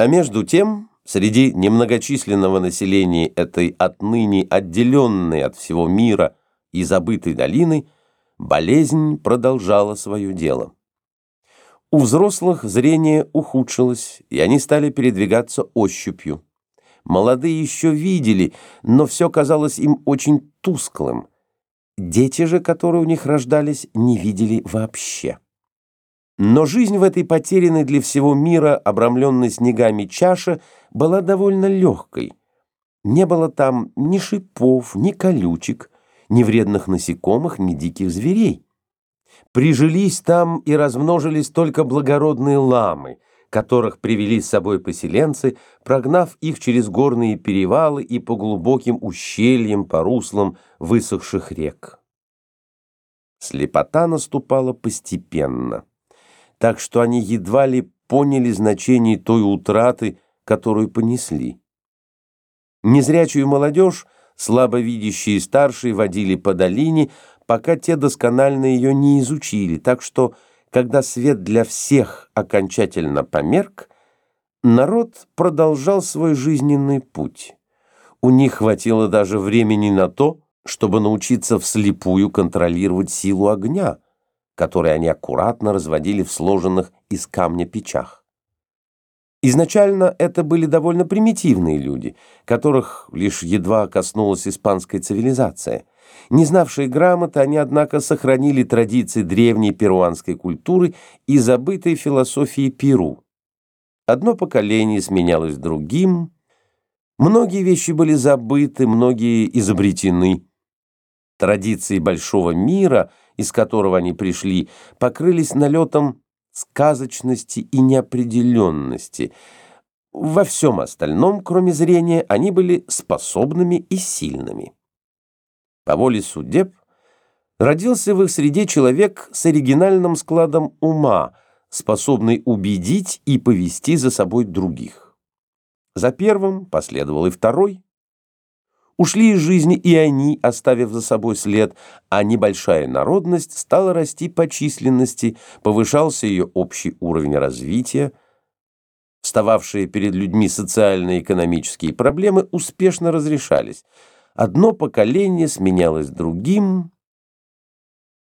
А между тем, среди немногочисленного населения этой отныне отделенной от всего мира и забытой долины, болезнь продолжала свое дело. У взрослых зрение ухудшилось, и они стали передвигаться ощупью. Молодые еще видели, но все казалось им очень тусклым. Дети же, которые у них рождались, не видели вообще. Но жизнь в этой потерянной для всего мира, обрамленной снегами чаше, была довольно легкой. Не было там ни шипов, ни колючек, ни вредных насекомых, ни диких зверей. Прижились там и размножились только благородные ламы, которых привели с собой поселенцы, прогнав их через горные перевалы и по глубоким ущельям, по руслам высохших рек. Слепота наступала постепенно так что они едва ли поняли значение той утраты, которую понесли. Незрячую молодежь, слабо видящие старшие, водили по долине, пока те досконально ее не изучили, так что, когда свет для всех окончательно померк, народ продолжал свой жизненный путь. У них хватило даже времени на то, чтобы научиться вслепую контролировать силу огня – которые они аккуратно разводили в сложенных из камня печах. Изначально это были довольно примитивные люди, которых лишь едва коснулась испанская цивилизация. Не знавшие грамоты, они, однако, сохранили традиции древней перуанской культуры и забытой философии Перу. Одно поколение сменялось другим, многие вещи были забыты, многие изобретены. Традиции большого мира – из которого они пришли, покрылись налетом сказочности и неопределенности. Во всем остальном, кроме зрения, они были способными и сильными. По воле судеб родился в их среде человек с оригинальным складом ума, способный убедить и повести за собой других. За первым последовал и второй, Ушли из жизни и они, оставив за собой след, а небольшая народность стала расти по численности, повышался ее общий уровень развития, встававшие перед людьми социально-экономические проблемы успешно разрешались. Одно поколение сменялось другим,